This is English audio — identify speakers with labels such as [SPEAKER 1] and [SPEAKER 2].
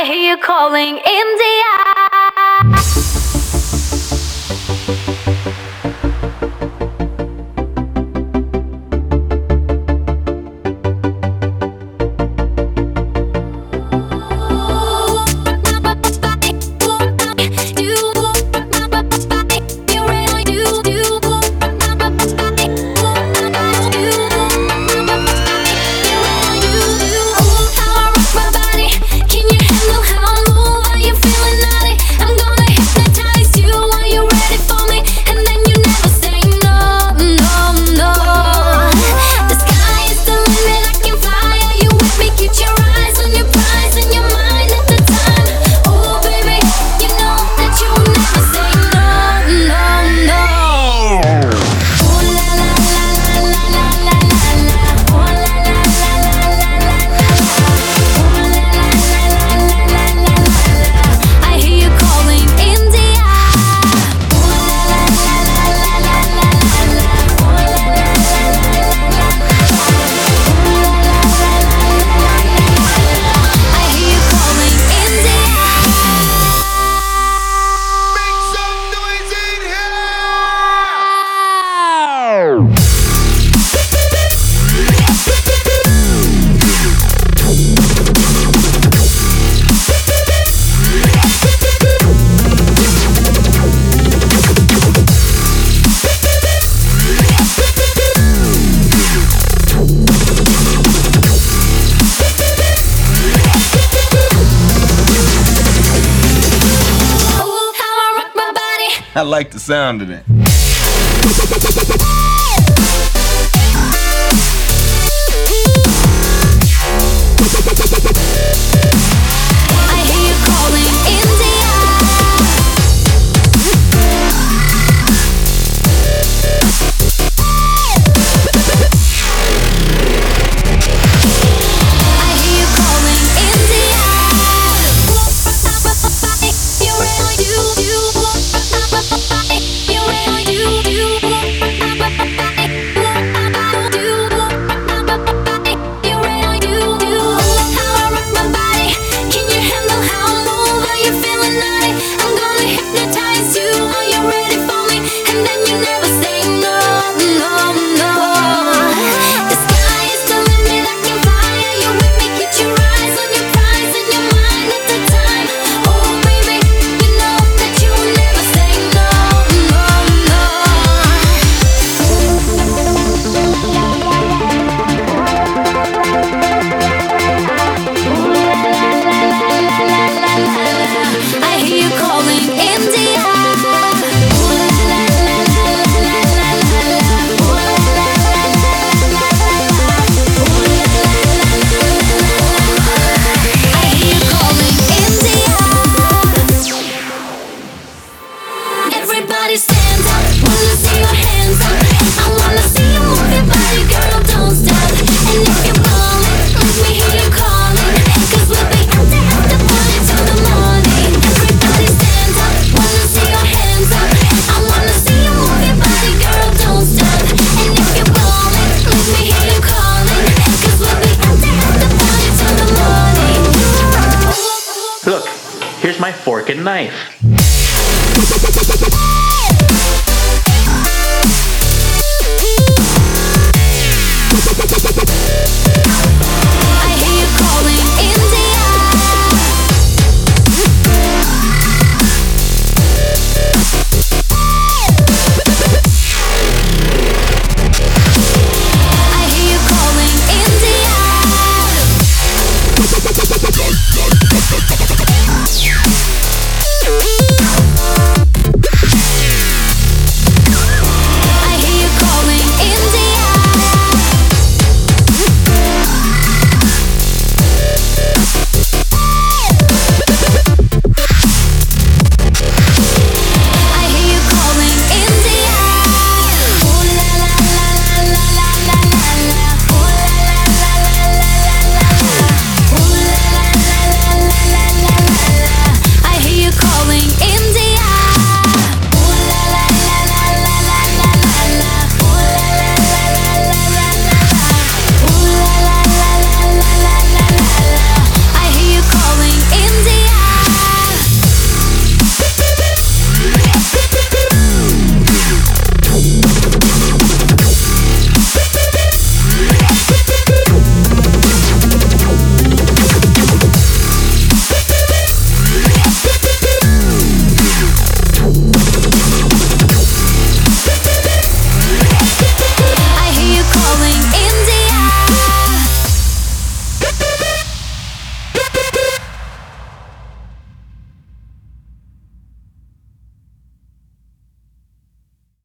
[SPEAKER 1] I hear you calling India. I
[SPEAKER 2] like the sound of that.
[SPEAKER 1] Everybody stand up, wanna see your hands up. I wanna see you move your body, girl, don't stop. And if you're let me hear you we'll be party till the morning. Everybody stand up, wanna see your hands up. I wanna see you move your body, girl, don't stop. And if you're let me hear you we'll be party till the morning.
[SPEAKER 3] Look, here's my fork and knife.